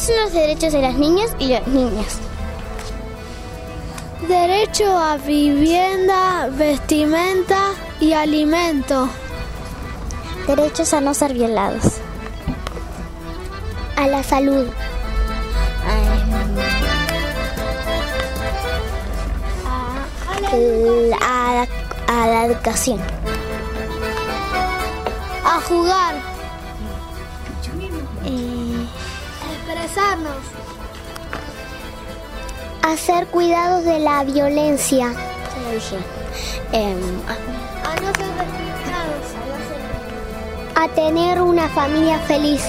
¿Cuáles son los derechos de las niñas y las niñas? Derecho a vivienda, vestimenta y alimento. Derechos a no ser violados. A la salud. A, a la educación. A jugar. Expresarnos. a ser cuidados de la violencia. Ya lo dije. Em, A no ser discriminados. a tener una familia feliz.